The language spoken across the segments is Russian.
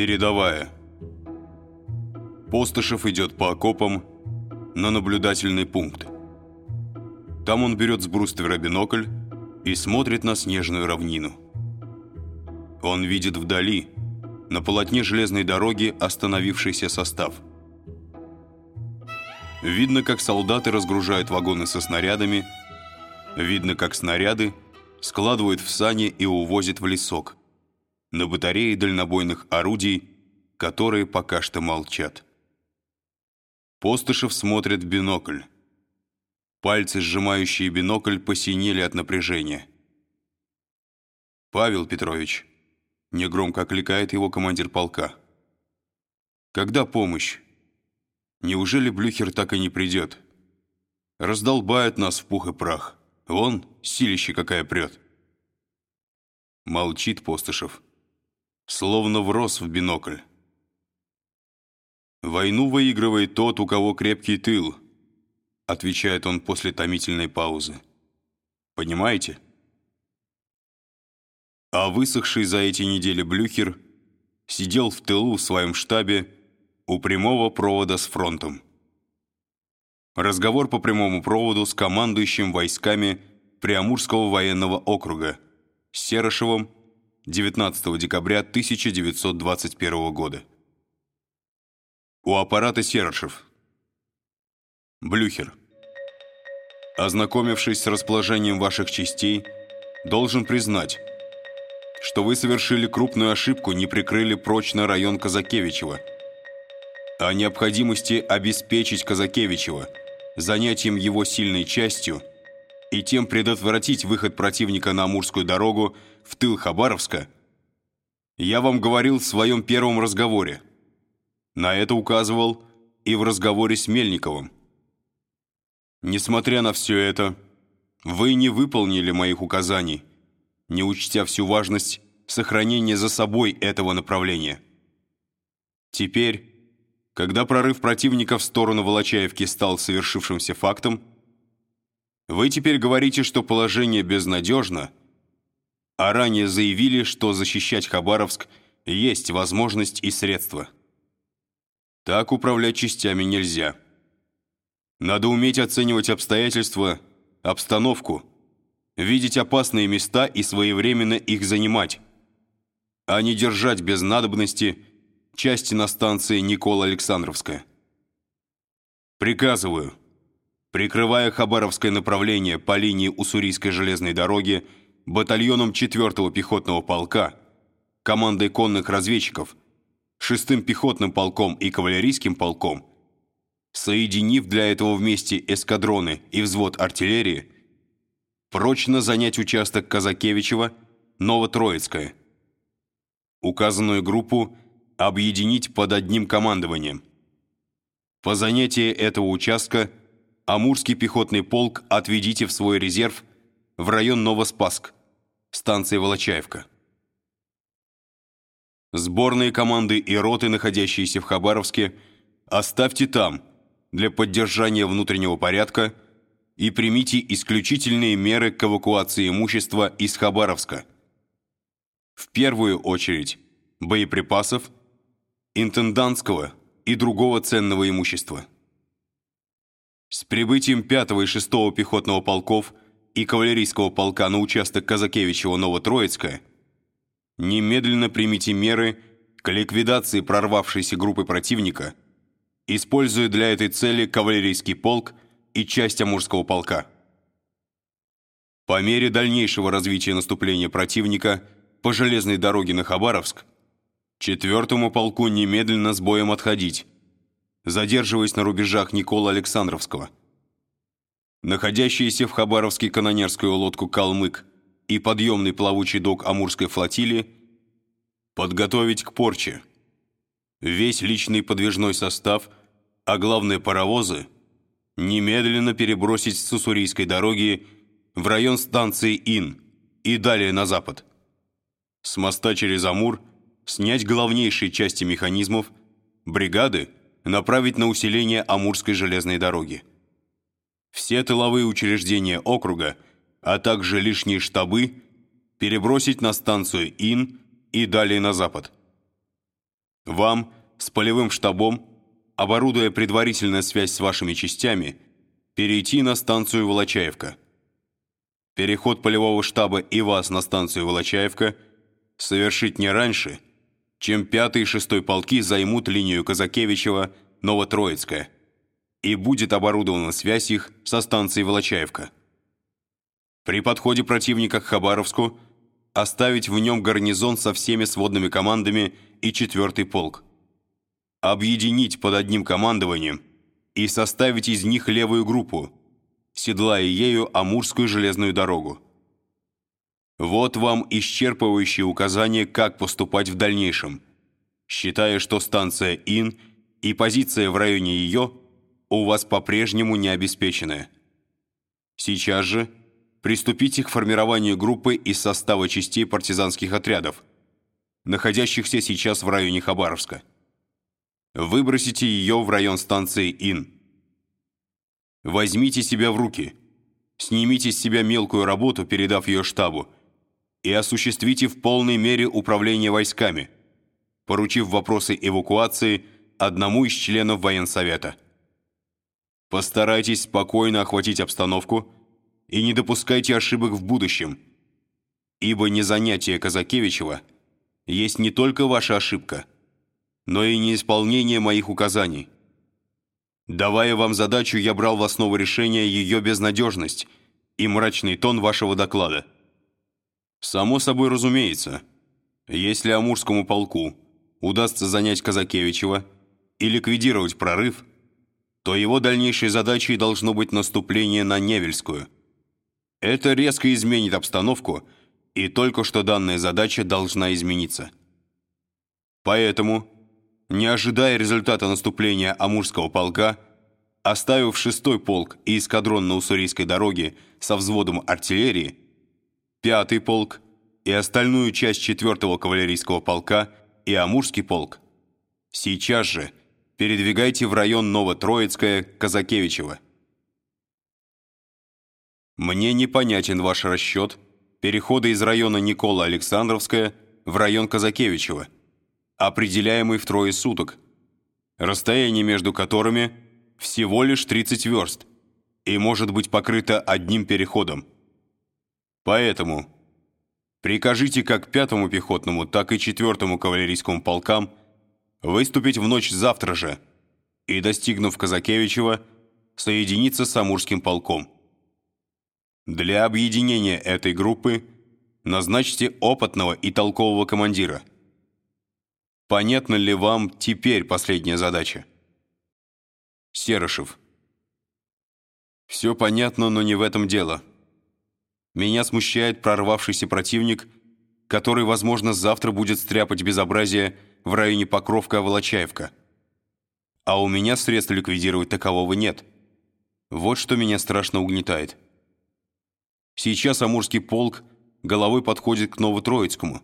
Передовая. Постышев идет по окопам на наблюдательный пункт. Там он берет с бруствера бинокль и смотрит на снежную равнину. Он видит вдали, на полотне железной дороги, остановившийся состав. Видно, как солдаты разгружают вагоны со снарядами, видно, как снаряды складывают в сани и увозят в лесок, на батареи дальнобойных орудий, которые пока что молчат. Постышев смотрит в бинокль. Пальцы, сжимающие бинокль, посинели от напряжения. «Павел Петрович», — негромко окликает его командир полка. «Когда помощь? Неужели Блюхер так и не придет? Раздолбает нас в пух и прах. Вон, силище какая прет». Молчит Постышев. Словно врос в бинокль. «Войну выигрывает тот, у кого крепкий тыл», отвечает он после томительной паузы. «Понимаете?» А высохший за эти недели Блюхер сидел в тылу в своем штабе у прямого провода с фронтом. Разговор по прямому проводу с командующим войсками Приамурского военного округа Серышевым 19 декабря 1921 года. У аппарата Серышев. Блюхер. Ознакомившись с расположением ваших частей, должен признать, что вы совершили крупную ошибку, не прикрыли прочно район Казакевичева. О необходимости обеспечить Казакевичева занятием его сильной частью и тем предотвратить выход противника на Амурскую дорогу в тыл Хабаровска, я вам говорил в своем первом разговоре – на это указывал и в разговоре с Мельниковым. Несмотря на все это, вы не выполнили моих указаний, не учтя всю важность сохранения за собой этого направления. Теперь, когда прорыв противника в сторону Волочаевки стал совершившимся фактом, вы теперь говорите, что положение безнадежно, а ранее заявили, что защищать Хабаровск есть возможность и средства. Так управлять частями нельзя. Надо уметь оценивать обстоятельства, обстановку, видеть опасные места и своевременно их занимать, а не держать без надобности части на станции Никола-Александровская. Приказываю, прикрывая Хабаровское направление по линии Уссурийской железной дороги батальоном 4-го пехотного полка, командой конных разведчиков – шестым пехотным полком и кавалерийским полком, соединив для этого вместе эскадроны и взвод артиллерии, прочно занять участок Казакевичева, Новотроицкое. Указанную группу объединить под одним командованием. По занятии этого участка Амурский пехотный полк отведите в свой резерв в район Новоспаск, станция Волочаевка. Сборные команды и роты, находящиеся в Хабаровске, оставьте там для поддержания внутреннего порядка и примите исключительные меры к эвакуации имущества из Хабаровска. В первую очередь боеприпасов, интендантского и другого ценного имущества. С прибытием 5 и 6 пехотного полков и кавалерийского полка на участок Казакевичева-Новотроицкая немедленно примите меры к ликвидации прорвавшейся группы противника, используя для этой цели кавалерийский полк и часть Амурского полка. По мере дальнейшего развития наступления противника по железной дороге на Хабаровск, четвертому полку немедленно с боем отходить, задерживаясь на рубежах Никола Александровского. Находящиеся в Хабаровске канонерскую лодку «Калмык» и подъемный плавучий док Амурской флотилии подготовить к порче. Весь личный подвижной состав, а главное паровозы, немедленно перебросить с Суссурийской дороги в район станции Ин и далее на запад. С моста через Амур снять главнейшие части механизмов, бригады направить на усиление Амурской железной дороги. Все тыловые учреждения округа – а также лишние штабы перебросить на станцию Ин и далее на запад. Вам с полевым штабом, оборудуя предварительную связь с вашими частями, перейти на станцию Волочаевка. Переход полевого штаба и вас на станцию Волочаевка совершить не раньше, чем 5 и 6 полки займут линию Казакевичева Новотроицкая и будет оборудована связь их со станцией Волочаевка. При подходе противника к Хабаровску оставить в нем гарнизон со всеми сводными командами и 4 полк. Объединить под одним командованием и составить из них левую группу, седлая ею Амурскую железную дорогу. Вот вам исчерпывающие указания, как поступать в дальнейшем, считая, что станция Ин и позиция в районе ее у вас по-прежнему не обеспечены. Сейчас же приступите к формированию группы из состава частей партизанских отрядов, находящихся сейчас в районе Хабаровска. Выбросите ее в район станции Ин. Возьмите себя в руки, снимите с себя мелкую работу, передав ее штабу, и осуществите в полной мере управление войсками, поручив вопросы эвакуации одному из членов военсовета. Постарайтесь спокойно охватить обстановку и не допускайте ошибок в будущем, ибо незанятие Казакевичева есть не только ваша ошибка, но и неисполнение моих указаний. Давая вам задачу, я брал в основу решения ее безнадежность и мрачный тон вашего доклада. Само собой разумеется, если Амурскому полку удастся занять Казакевичева и ликвидировать прорыв, то его дальнейшей задачей должно быть наступление на Невельскую. Это резко изменит обстановку, и только что данная задача должна измениться. Поэтому, не ожидая результата наступления Амурского полка, оставив шестой полк и эскадрон на Уссурийской дороге со взводом артиллерии, пятый полк и остальную часть четвертого кавалерийского полка и Амурский полк. Сейчас же передвигайте в район Новотроицкое, Казакевичево. Мне непонятен ваш расчет перехода из района Никола-Александровское в район Казакевичева, определяемый в трое суток, расстояние между которыми всего лишь 30 верст и может быть покрыто одним переходом. Поэтому прикажите как пятому пехотному, так и четвертому кавалерийскому полкам выступить в ночь завтра же и, достигнув Казакевичева, соединиться с Амурским полком. Для объединения этой группы назначьте опытного и толкового командира. Понятна ли вам теперь последняя задача? Серышев. Все понятно, но не в этом дело. Меня смущает прорвавшийся противник, который, возможно, завтра будет стряпать безобразие в районе Покровка-Волочаевка. А у меня средств ликвидировать такового нет. Вот что меня страшно угнетает. Сейчас Амурский полк головой подходит к Новотроицкому.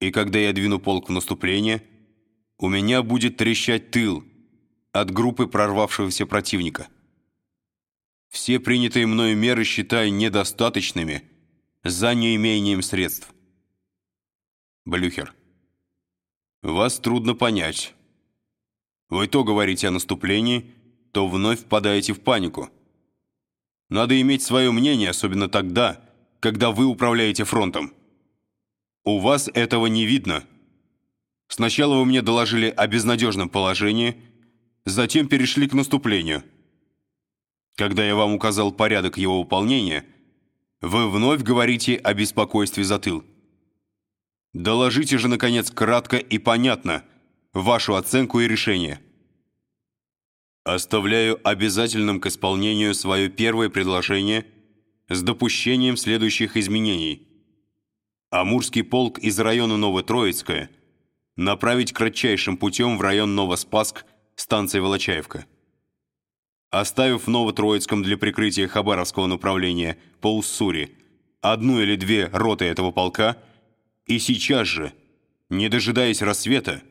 И когда я двину полк в наступление, у меня будет трещать тыл от группы прорвавшегося противника. Все принятые мною меры считаю недостаточными за неимением средств. Блюхер. Вас трудно понять. Вы то говорите о наступлении, то вновь впадаете в панику. Надо иметь свое мнение, особенно тогда, когда вы управляете фронтом. У вас этого не видно. Сначала вы мне доложили о безнадежном положении, затем перешли к наступлению – когда я вам указал порядок его выполнения, вы вновь говорите о беспокойстве за тыл. Доложите же, наконец, кратко и понятно вашу оценку и решение. Оставляю обязательным к исполнению свое первое предложение с допущением следующих изменений. Амурский полк из района Новотроицкое направить кратчайшим путем в район Новоспаск, станция Волочаевка оставив в Новотроицком для прикрытия Хабаровского направления по Уссури одну или две роты этого полка, и сейчас же, не дожидаясь рассвета,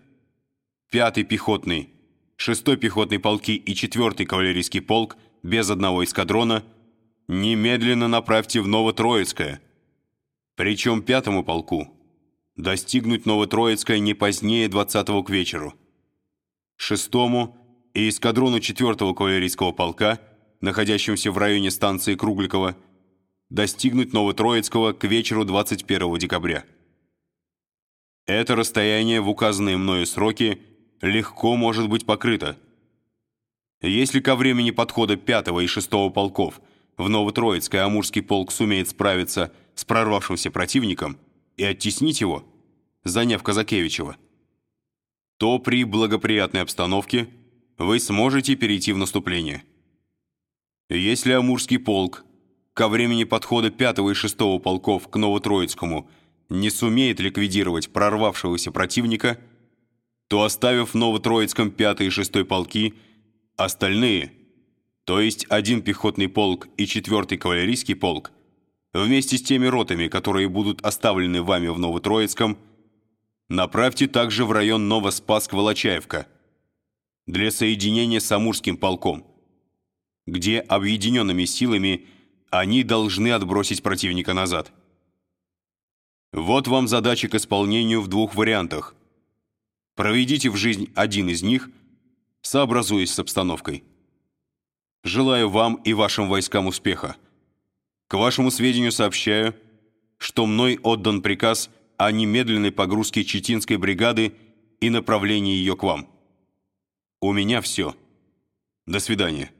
пятый пехотный, шестой пехотный полки и четвертый кавалерийский полк без одного эскадрона немедленно направьте в Новотроицкое, причем пятому полку достигнуть Новотроицкой не позднее 20 к вечеру. Шестому и эскадрону 4-го кавалерийского полка, находящимся в районе станции Кругликова, достигнуть Новотроицкого к вечеру 21 декабря. Это расстояние в указанные мною сроки легко может быть покрыто. Если ко времени подхода 5 и 6 полков в Новотроицкое Амурский полк сумеет справиться с прорвавшимся противником и оттеснить его, заняв Казакевичева, то при благоприятной обстановке вы сможете перейти в наступление. Если Амурский полк ко времени подхода 5 и 6 полков к Новотроицкому не сумеет ликвидировать прорвавшегося противника, то оставив в Новотроицком 5 и 6 полки, остальные, то есть один пехотный полк и 4 кавалерийский полк, вместе с теми ротами, которые будут оставлены вами в Новотроицком, направьте также в район Новоспасск-Волочаевка для соединения с Амурским полком, где объединенными силами они должны отбросить противника назад. Вот вам задача к исполнению в двух вариантах. Проведите в жизнь один из них, сообразуясь с обстановкой. Желаю вам и вашим войскам успеха. К вашему сведению сообщаю, что мной отдан приказ о немедленной погрузке Читинской бригады и направлении ее к вам. У меня все. До свидания.